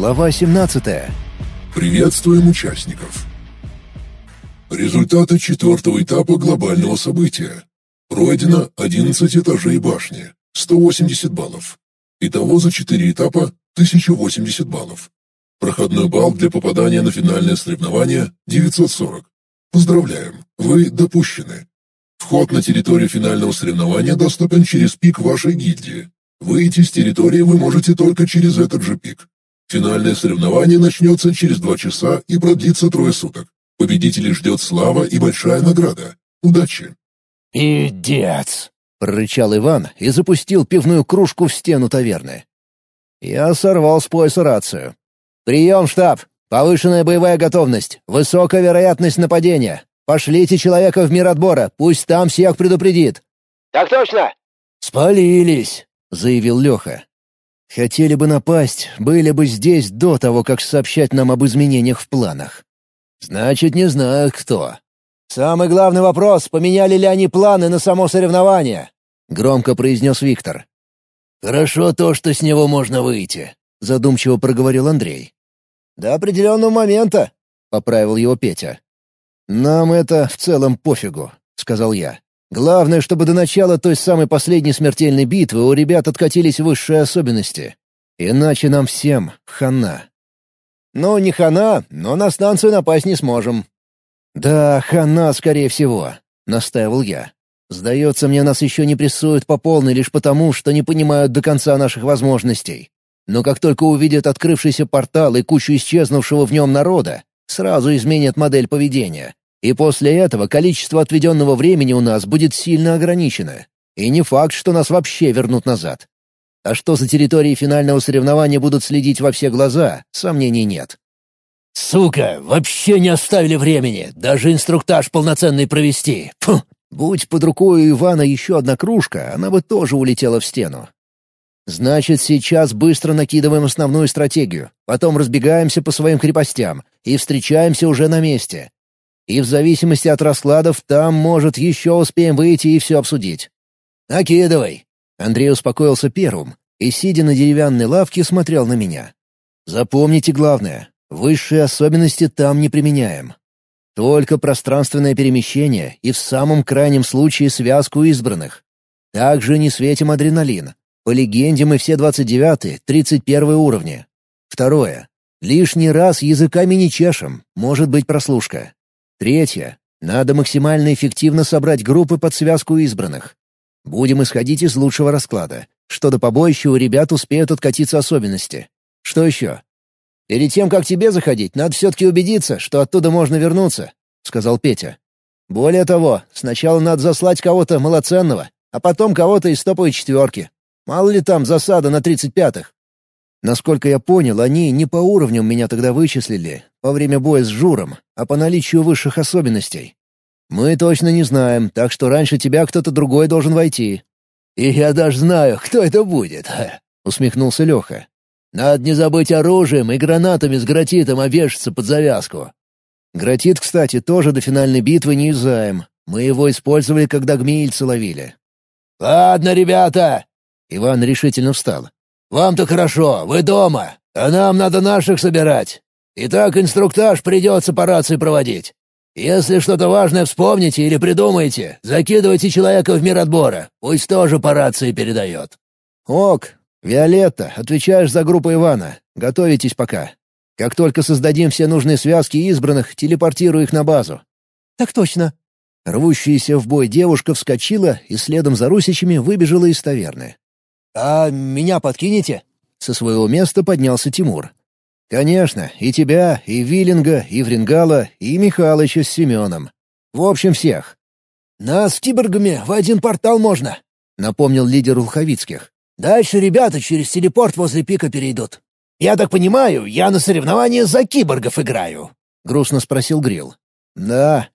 Глава 17. Приветствуем участников. Результаты четвертого этапа глобального события. Пройдено 11 этажей башни, 180 баллов. Итого за 4 этапа 1080 баллов. Проходной балл для попадания на финальное соревнование 940. Поздравляем, вы допущены. Вход на территорию финального соревнования доступен через пик вашей гильдии. Выйти с территории вы можете только через этот же пик. Финальное соревнование начнется через два часа и продлится трое суток. Победителей ждет слава и большая награда. Удачи! «Пиздец!» — прорычал Иван и запустил пивную кружку в стену таверны. Я сорвал с пояса рацию. «Прием, штаб! Повышенная боевая готовность, высокая вероятность нападения. Пошлите человека в мир отбора, пусть там всех предупредит». «Так точно!» «Спалились», — заявил Леха. «Хотели бы напасть, были бы здесь до того, как сообщать нам об изменениях в планах. Значит, не знаю кто». «Самый главный вопрос, поменяли ли они планы на само соревнование?» — громко произнес Виктор. «Хорошо то, что с него можно выйти», — задумчиво проговорил Андрей. «До определенного момента», — поправил его Петя. «Нам это в целом пофигу», — сказал я. «Главное, чтобы до начала той самой последней смертельной битвы у ребят откатились высшие особенности. Иначе нам всем хана». «Ну, не хана, но на станцию напасть не сможем». «Да, хана, скорее всего», — настаивал я. «Сдается мне, нас еще не прессуют по полной лишь потому, что не понимают до конца наших возможностей. Но как только увидят открывшийся портал и кучу исчезнувшего в нем народа, сразу изменят модель поведения. И после этого количество отведенного времени у нас будет сильно ограничено. И не факт, что нас вообще вернут назад. А что за территории финального соревнования будут следить во все глаза, сомнений нет. «Сука, вообще не оставили времени, даже инструктаж полноценный провести. Фу!» Будь под рукой у Ивана еще одна кружка, она бы тоже улетела в стену. Значит, сейчас быстро накидываем основную стратегию, потом разбегаемся по своим крепостям и встречаемся уже на месте. И в зависимости от раскладов там, может, еще успеем выйти и все обсудить. «Накидывай!» Андрей успокоился первым и, сидя на деревянной лавке, смотрел на меня. «Запомните главное. Высшие особенности там не применяем. Только пространственное перемещение и в самом крайнем случае связку избранных. Также не светим адреналин. По легенде мы все 29 31 уровни. Второе. Лишний раз языками не чешем, может быть прослушка. Третье. Надо максимально эффективно собрать группы под связку избранных. Будем исходить из лучшего расклада. Что до побоища у ребят успеют откатиться особенности. Что еще? «Перед тем, как тебе заходить, надо все-таки убедиться, что оттуда можно вернуться», — сказал Петя. «Более того, сначала надо заслать кого-то малоценного, а потом кого-то из топовой четверки. Мало ли там засада на тридцать пятых». Насколько я понял, они не по уровням меня тогда вычислили, во время боя с Журом, а по наличию высших особенностей. Мы точно не знаем, так что раньше тебя кто-то другой должен войти. «И я даже знаю, кто это будет», — усмехнулся Леха. Надо не забыть оружием и гранатами с гратитом обвешаться под завязку. Гратит, кстати, тоже до финальной битвы не юзаем. Мы его использовали, когда гмеильцы ловили. «Ладно, ребята!» Иван решительно встал. «Вам-то хорошо, вы дома, а нам надо наших собирать. Итак, инструктаж придется по рации проводить. Если что-то важное вспомните или придумаете, закидывайте человека в мир отбора, пусть тоже по рации передает». «Ок, «Виолетта, отвечаешь за группу Ивана. Готовитесь пока. Как только создадим все нужные связки избранных, телепортирую их на базу». «Так точно». Рвущаяся в бой девушка вскочила и следом за русичами выбежала из таверны. «А меня подкинете?» Со своего места поднялся Тимур. «Конечно, и тебя, и Виллинга, и Врингала, и Михалыча с Семеном. В общем, всех». «Нас с киборгами в один портал можно», — напомнил лидер Улховицких. Дальше ребята через телепорт возле пика перейдут. Я так понимаю, я на соревнования за киборгов играю?» — грустно спросил Грил. «Да.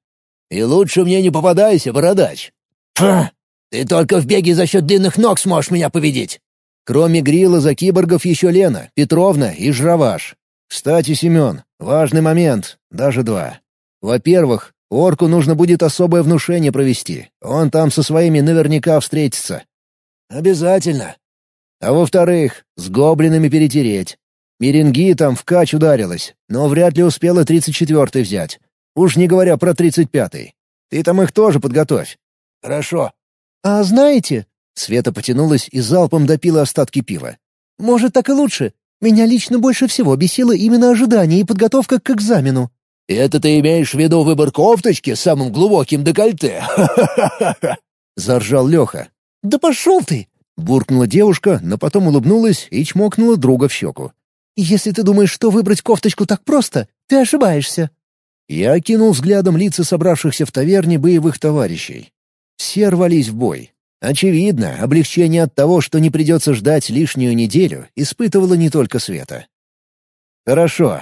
И лучше мне не попадайся, бородач». «Фу! Ты только в беге за счет длинных ног сможешь меня победить!» Кроме Грила за киборгов еще Лена, Петровна и Жраваш. Кстати, Семен, важный момент, даже два. Во-первых, орку нужно будет особое внушение провести. Он там со своими наверняка встретится. «Обязательно. А во-вторых, с гоблинами перетереть. Меренги там в кач ударилась, но вряд ли успела 34-й взять. Уж не говоря про 35-й. Ты там их тоже подготовь. Хорошо. А знаете... Света потянулась и залпом допила остатки пива. «Может, так и лучше. Меня лично больше всего бесило именно ожидание и подготовка к экзамену». «Это ты имеешь в виду выбор кофточки с самым глубоким декольте?» Заржал Леха. «Да пошел ты!» Буркнула девушка, но потом улыбнулась и чмокнула друга в щеку. «Если ты думаешь, что выбрать кофточку так просто, ты ошибаешься». Я окинул взглядом лица собравшихся в таверне боевых товарищей. Все рвались в бой. Очевидно, облегчение от того, что не придется ждать лишнюю неделю, испытывала не только Света. «Хорошо.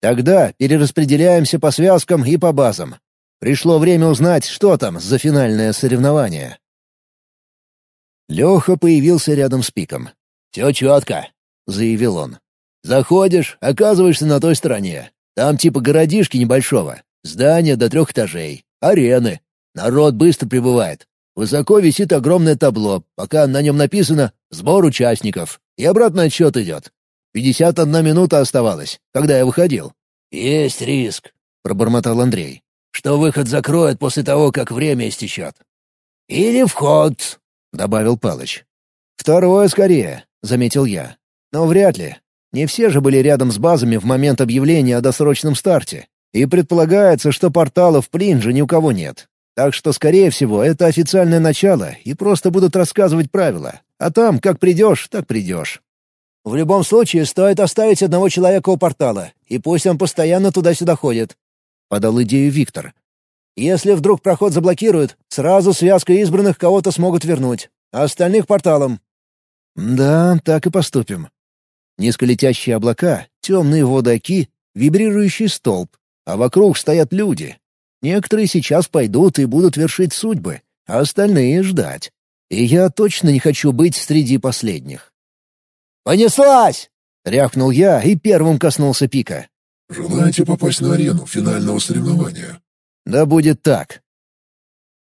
Тогда перераспределяемся по связкам и по базам. Пришло время узнать, что там за финальное соревнование». Леха появился рядом с пиком. «Все четко», — заявил он. «Заходишь, оказываешься на той стороне. Там типа городишки небольшого, здание до трех этажей, арены. Народ быстро прибывает. Высоко висит огромное табло, пока на нем написано «Сбор участников», и обратный отсчет идет. Пятьдесят одна минута оставалась, когда я выходил. «Есть риск», — пробормотал Андрей, «что выход закроют после того, как время истечет». «Или вход», — добавил Палыч. «Второе скорее», — заметил я. «Но вряд ли. Не все же были рядом с базами в момент объявления о досрочном старте. И предполагается, что порталов в Плинже ни у кого нет. Так что, скорее всего, это официальное начало, и просто будут рассказывать правила. А там, как придешь, так придешь. В любом случае, стоит оставить одного человека у портала, и пусть он постоянно туда-сюда ходит. Подал идею Виктор. Если вдруг проход заблокируют, сразу связка избранных кого-то смогут вернуть, а остальных — порталом. Да, так и поступим. Низколетящие облака, темные водоки, вибрирующий столб, а вокруг стоят люди. Некоторые сейчас пойдут и будут вершить судьбы, а остальные — ждать. И я точно не хочу быть среди последних. «Понеслась!» — рявкнул я и первым коснулся пика. «Желаете попасть на арену финального соревнования?» Да будет так.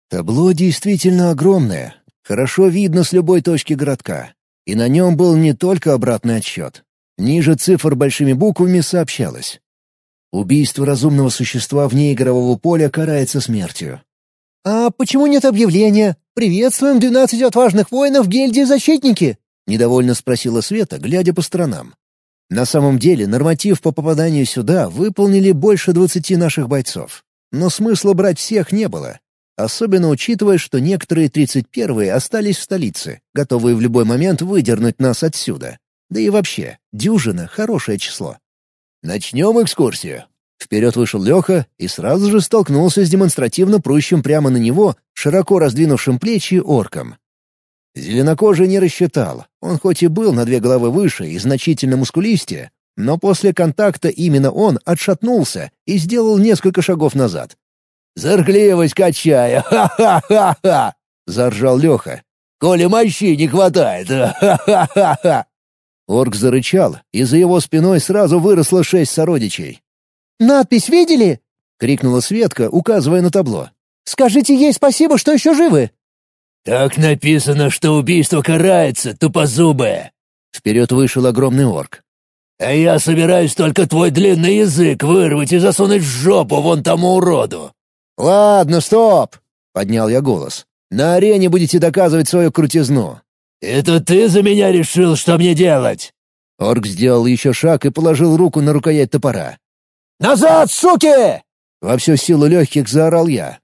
Табло действительно огромное, хорошо видно с любой точки городка. И на нем был не только обратный отсчет. Ниже цифр большими буквами сообщалось. Убийство разумного существа вне игрового поля карается смертью. «А почему нет объявления? Приветствуем двенадцать отважных воинов гильдии «Защитники»?» — недовольно спросила Света, глядя по сторонам. На самом деле норматив по попаданию сюда выполнили больше двадцати наших бойцов. Но смысла брать всех не было. Особенно учитывая, что некоторые тридцать первые остались в столице, готовые в любой момент выдернуть нас отсюда. Да и вообще, дюжина — хорошее число. «Начнем экскурсию». Вперед вышел Леха и сразу же столкнулся с демонстративно прущим прямо на него, широко раздвинувшим плечи орком. Зеленокожий не рассчитал. Он хоть и был на две головы выше и значительно мускулистее, но после контакта именно он отшатнулся и сделал несколько шагов назад. «Заркливость качая! Ха-ха-ха-ха!» — заржал Леха. «Коли мощи не хватает! Ха-ха-ха-ха!» Орк зарычал, и за его спиной сразу выросло шесть сородичей. «Надпись видели?» — крикнула Светка, указывая на табло. «Скажите ей спасибо, что еще живы!» «Так написано, что убийство карается, тупозубое!» Вперед вышел огромный орк. «А я собираюсь только твой длинный язык вырвать и засунуть в жопу вон тому уроду!» «Ладно, стоп!» — поднял я голос. «На арене будете доказывать свою крутизну. «Это ты за меня решил, что мне делать?» Орк сделал еще шаг и положил руку на рукоять топора. «Назад, суки!» Во всю силу легких заорал я.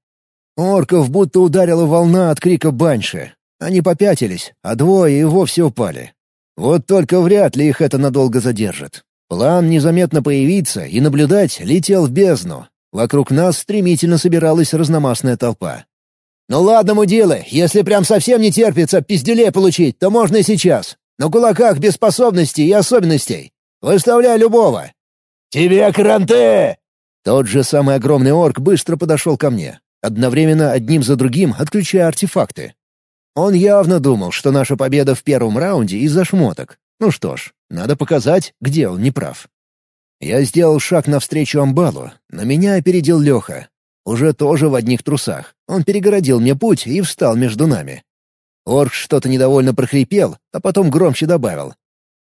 Орков будто ударила волна от крика баньши. Они попятились, а двое и вовсе упали. Вот только вряд ли их это надолго задержит. План незаметно появиться и наблюдать летел в бездну. Вокруг нас стремительно собиралась разномастная толпа. «Ну ладно, мудилы, если прям совсем не терпится пизделей получить, то можно и сейчас. На кулаках без способностей и особенностей. Выставляй любого». «Тебе кранты!» Тот же самый огромный орк быстро подошел ко мне, одновременно одним за другим отключая артефакты. Он явно думал, что наша победа в первом раунде из-за шмоток. Ну что ж, надо показать, где он неправ. Я сделал шаг навстречу амбалу, на меня опередил Леха, уже тоже в одних трусах. Он перегородил мне путь и встал между нами. Орк что-то недовольно прохрипел, а потом громче добавил.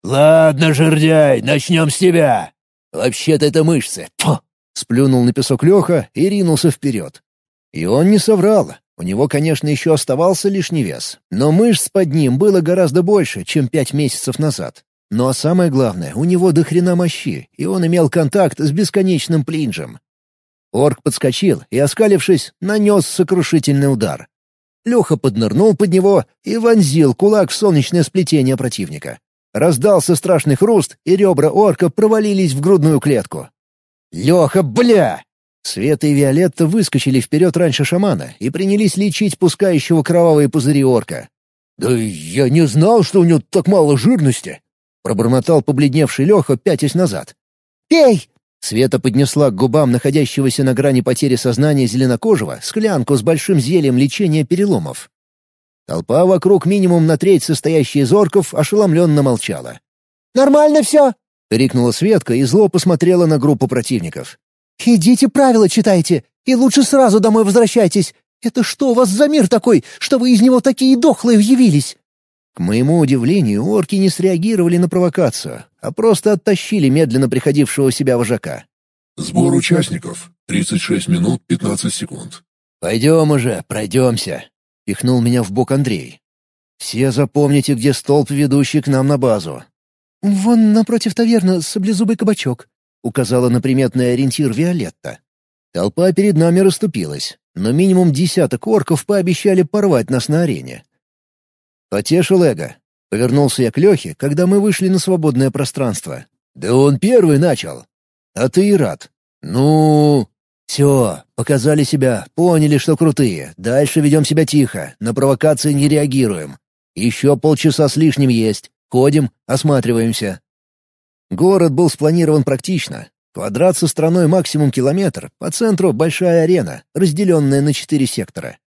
«Ладно, жердяй, начнем с тебя!» «Вообще-то это мышцы!» Фу! Сплюнул на песок Леха и ринулся вперед. И он не соврал. У него, конечно, еще оставался лишний вес, но мышц под ним было гораздо больше, чем пять месяцев назад. Но самое главное, у него до хрена мощи, и он имел контакт с бесконечным плинжем. Орк подскочил и, оскалившись, нанес сокрушительный удар. Леха поднырнул под него и вонзил кулак в солнечное сплетение противника. Раздался страшный хруст, и ребра орка провалились в грудную клетку. «Леха, бля!» Света и Виолетта выскочили вперед раньше шамана и принялись лечить пускающего кровавые пузыри орка. «Да я не знал, что у него так мало жирности!» — пробормотал побледневший Леха, пятясь назад. «Пей!» Света поднесла к губам находящегося на грани потери сознания зеленокожего склянку с большим зельем лечения переломов. Толпа вокруг минимум на треть состоящая из орков ошеломленно молчала. «Нормально все!» — крикнула Светка и зло посмотрела на группу противников. «Идите правила читайте, и лучше сразу домой возвращайтесь. Это что у вас за мир такой, что вы из него такие дохлые явились?» К моему удивлению, орки не среагировали на провокацию, а просто оттащили медленно приходившего в себя вожака. «Сбор участников. 36 минут 15 секунд». «Пойдем уже, пройдемся», — пихнул меня в бок Андрей. «Все запомните, где столб, ведущий к нам на базу». «Вон напротив таверны саблезубый кабачок», — указала на приметный ориентир Виолетта. Толпа перед нами расступилась, но минимум десяток орков пообещали порвать нас на арене. Потешил эго. Повернулся я к Лехе, когда мы вышли на свободное пространство. «Да он первый начал!» «А ты и рад». «Ну...» «Все, показали себя, поняли, что крутые. Дальше ведем себя тихо, на провокации не реагируем. Еще полчаса с лишним есть. Ходим, осматриваемся». Город был спланирован практично. Квадрат со стороной максимум километр, по центру большая арена, разделенная на четыре сектора.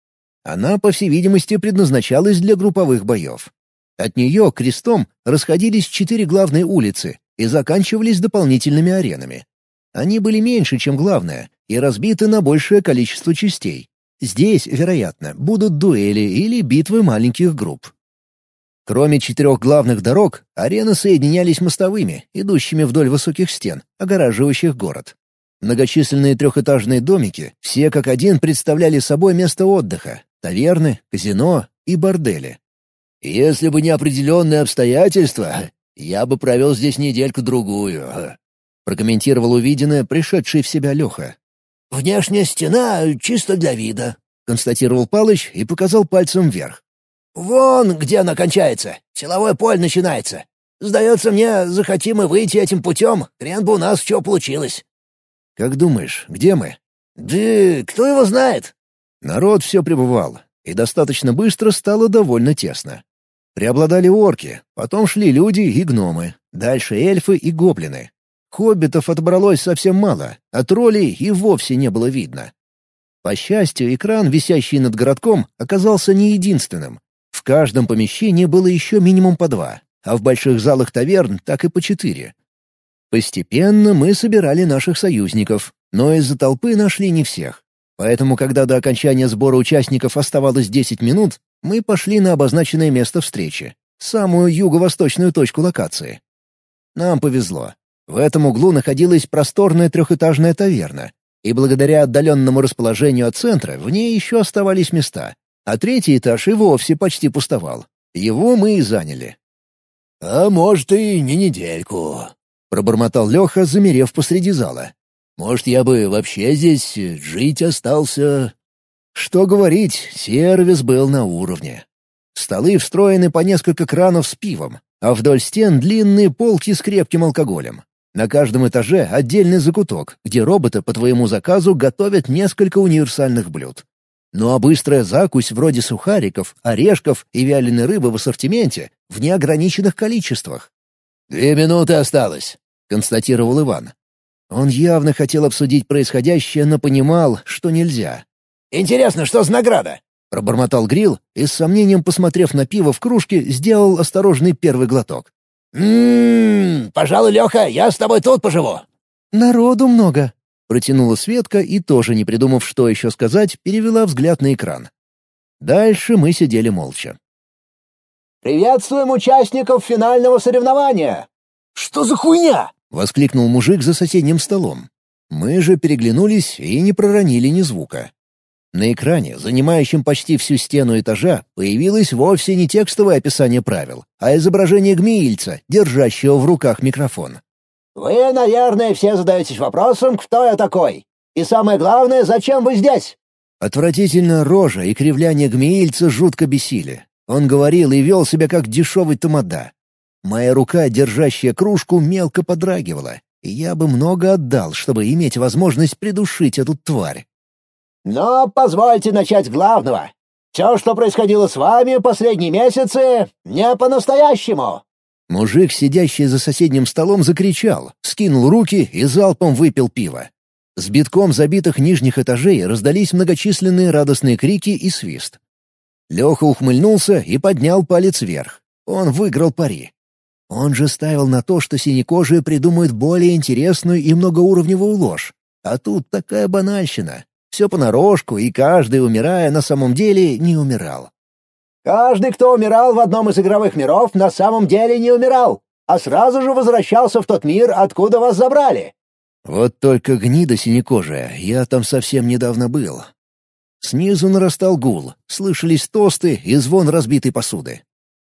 Она, по всей видимости, предназначалась для групповых боев. От нее крестом расходились четыре главные улицы и заканчивались дополнительными аренами. Они были меньше, чем главная, и разбиты на большее количество частей. Здесь, вероятно, будут дуэли или битвы маленьких групп. Кроме четырех главных дорог, арены соединялись мостовыми, идущими вдоль высоких стен, огораживающих город. Многочисленные трехэтажные домики, все как один представляли собой место отдыха, таверны, казино и бордели. Если бы не определенные обстоятельства, я бы провел здесь недельку-другую», — прокомментировал увиденное пришедший в себя Леха. «Внешняя стена чисто для вида», — констатировал Палыч и показал пальцем вверх. «Вон, где она кончается. Силовое поле начинается. Сдается мне, захотим мы выйти этим путем, хрен бы у нас что получилось». «Как думаешь, где мы?» «Да кто его знает?» Народ все пребывал, и достаточно быстро стало довольно тесно. Преобладали орки, потом шли люди и гномы, дальше эльфы и гоблины. Хоббитов отобралось совсем мало, а троллей и вовсе не было видно. По счастью, экран, висящий над городком, оказался не единственным. В каждом помещении было еще минимум по два, а в больших залах таверн так и по четыре. Постепенно мы собирали наших союзников, но из-за толпы нашли не всех. Поэтому, когда до окончания сбора участников оставалось 10 минут, мы пошли на обозначенное место встречи, самую юго-восточную точку локации. Нам повезло. В этом углу находилась просторная трехэтажная таверна, и благодаря отдаленному расположению от центра в ней еще оставались места, а третий этаж и вовсе почти пустовал. Его мы и заняли. «А может, и не недельку», — пробормотал Леха, замерев посреди зала. Может, я бы вообще здесь жить остался?» Что говорить, сервис был на уровне. Столы встроены по несколько кранов с пивом, а вдоль стен длинные полки с крепким алкоголем. На каждом этаже отдельный закуток, где роботы по твоему заказу готовят несколько универсальных блюд. Ну а быстрая закусь вроде сухариков, орешков и вяленой рыбы в ассортименте в неограниченных количествах. «Две минуты осталось», — констатировал Иван. Он явно хотел обсудить происходящее, но понимал, что нельзя. «Интересно, что за награда?» — пробормотал Грил и, с сомнением посмотрев на пиво в кружке, сделал осторожный первый глоток. «Ммм, пожалуй, Леха, я с тобой тут поживу». «Народу много», — протянула Светка и, тоже не придумав, что еще сказать, перевела взгляд на экран. Дальше мы сидели молча. Приветствуем участников финального соревнования!» «Что за хуйня?» — воскликнул мужик за соседним столом. Мы же переглянулись и не проронили ни звука. На экране, занимающем почти всю стену этажа, появилось вовсе не текстовое описание правил, а изображение гмеильца, держащего в руках микрофон. «Вы, наверное, все задаетесь вопросом, кто я такой. И самое главное, зачем вы здесь?» Отвратительно рожа и кривляние гмеильца жутко бесили. Он говорил и вел себя как дешевый тамада. Моя рука, держащая кружку, мелко подрагивала, и я бы много отдал, чтобы иметь возможность придушить эту тварь. «Но позвольте начать с главного. Все, что происходило с вами последние месяцы, не по-настоящему». Мужик, сидящий за соседним столом, закричал, скинул руки и залпом выпил пиво. С битком забитых нижних этажей раздались многочисленные радостные крики и свист. Леха ухмыльнулся и поднял палец вверх. Он выиграл пари. Он же ставил на то, что синекожие придумают более интересную и многоуровневую ложь. А тут такая банальщина. Все понарошку, и каждый, умирая, на самом деле не умирал. «Каждый, кто умирал в одном из игровых миров, на самом деле не умирал, а сразу же возвращался в тот мир, откуда вас забрали». Вот только гнида синекожая, я там совсем недавно был. Снизу нарастал гул, слышались тосты и звон разбитой посуды.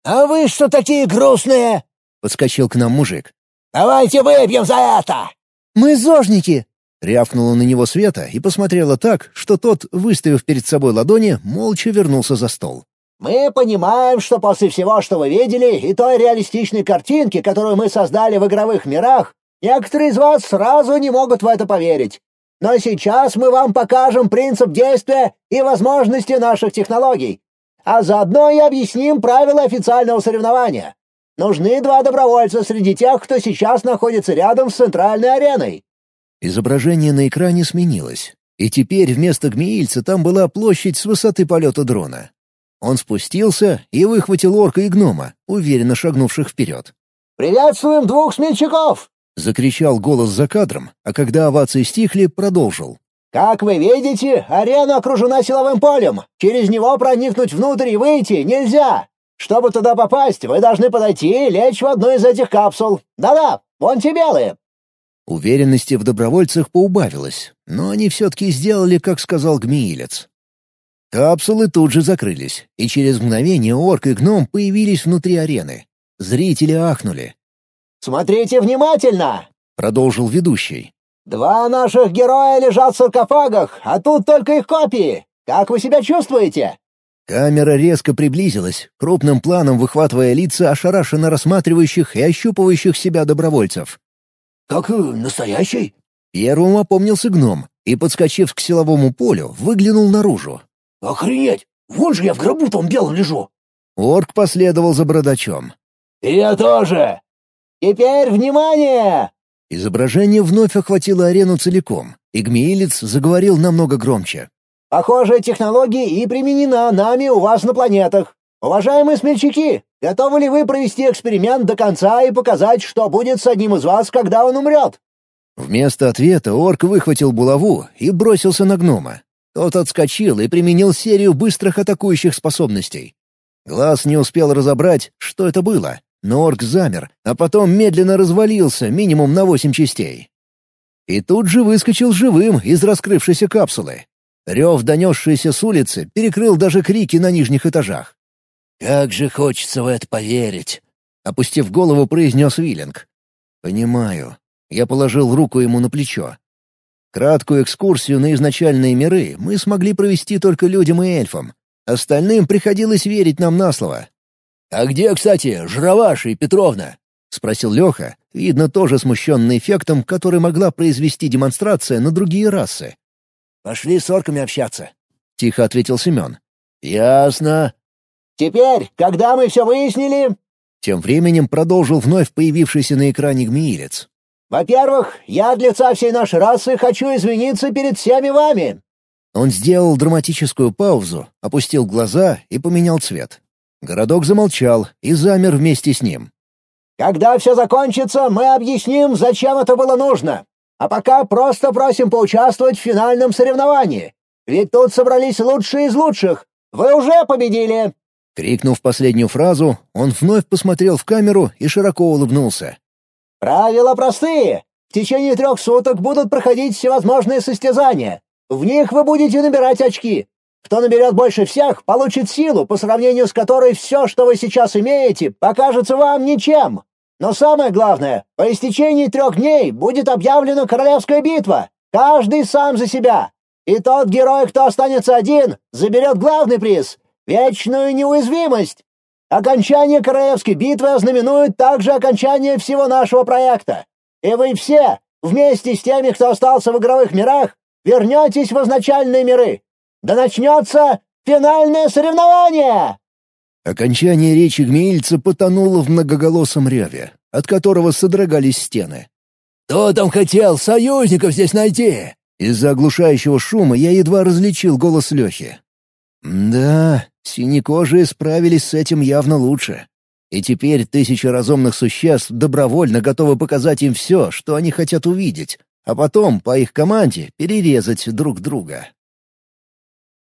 «А вы что такие грустные?» — подскочил к нам мужик. «Давайте выпьем за это!» «Мы зожники!» — рявкнула на него Света и посмотрела так, что тот, выставив перед собой ладони, молча вернулся за стол. «Мы понимаем, что после всего, что вы видели, и той реалистичной картинки, которую мы создали в игровых мирах, некоторые из вас сразу не могут в это поверить. Но сейчас мы вам покажем принцип действия и возможности наших технологий, а заодно и объясним правила официального соревнования. Нужны два добровольца среди тех, кто сейчас находится рядом с центральной ареной». Изображение на экране сменилось, и теперь вместо гмеильца там была площадь с высоты полета дрона. Он спустился и выхватил орка и гнома, уверенно шагнувших вперед. «Приветствуем двух смельчаков! — закричал голос за кадром, а когда овации стихли, продолжил. «Как вы видите, арена окружена силовым полем. Через него проникнуть внутрь и выйти нельзя. Чтобы туда попасть, вы должны подойти и лечь в одну из этих капсул. Да-да, вон те белые». Уверенности в добровольцах поубавилось, но они все-таки сделали, как сказал Гмиилец. Капсулы тут же закрылись, и через мгновение орк и гном появились внутри арены. Зрители ахнули. «Смотрите внимательно!» — продолжил ведущий. «Два наших героя лежат в саркофагах, а тут только их копии. Как вы себя чувствуете?» Камера резко приблизилась, крупным планом выхватывая лица ошарашенно рассматривающих и ощупывающих себя добровольцев. «Как э, настоящий?» Первым опомнился гном и, подскочив к силовому полю, выглянул наружу. «Охренеть! Вон же я в гробу том белом лежу!» Орк последовал за бородачом. «Я тоже!» «Теперь внимание!» Изображение вновь охватило арену целиком, и Гмеилец заговорил намного громче. «Похожая технология и применена нами у вас на планетах. Уважаемые смельчаки, готовы ли вы провести эксперимент до конца и показать, что будет с одним из вас, когда он умрет?» Вместо ответа орк выхватил булаву и бросился на гнома. Тот отскочил и применил серию быстрых атакующих способностей. Глаз не успел разобрать, что это было, но орк замер, а потом медленно развалился минимум на восемь частей. И тут же выскочил живым из раскрывшейся капсулы. Рев, донесшийся с улицы, перекрыл даже крики на нижних этажах. «Как же хочется в это поверить!» — опустив голову, произнес Виллинг. «Понимаю». Я положил руку ему на плечо. Краткую экскурсию на изначальные миры мы смогли провести только людям и эльфам. Остальным приходилось верить нам на слово, «А где, кстати, Жироваша и Петровна?» — спросил Леха, видно, тоже смущенный эффектом, который могла произвести демонстрация на другие расы. «Пошли с орками общаться», — тихо ответил Семен. «Ясно». «Теперь, когда мы все выяснили...» Тем временем продолжил вновь появившийся на экране гмиилец. «Во-первых, я от лица всей нашей расы хочу извиниться перед всеми вами». Он сделал драматическую паузу, опустил глаза и поменял цвет. Городок замолчал и замер вместе с ним. «Когда все закончится, мы объясним, зачем это было нужно. А пока просто просим поучаствовать в финальном соревновании. Ведь тут собрались лучшие из лучших. Вы уже победили!» Крикнув последнюю фразу, он вновь посмотрел в камеру и широко улыбнулся. «Правила простые. В течение трех суток будут проходить всевозможные состязания. В них вы будете набирать очки. Кто наберет больше всех, получит силу, по сравнению с которой все, что вы сейчас имеете, покажется вам ничем. Но самое главное, по истечении трех дней будет объявлена королевская битва. Каждый сам за себя. И тот герой, кто останется один, заберет главный приз — вечную неуязвимость. Окончание королевской битвы ознаменует также окончание всего нашего проекта. И вы все, вместе с теми, кто остался в игровых мирах, вернетесь в изначальные миры. Да начнется финальное соревнование!» Окончание речи Гмеильца потонуло в многоголосом реве, от которого содрогались стены. «Кто там хотел союзников здесь найти?» Из-за оглушающего шума я едва различил голос Лехи. Да, синекожие справились с этим явно лучше. И теперь тысячи разумных существ добровольно готовы показать им все, что они хотят увидеть, а потом, по их команде, перерезать друг друга.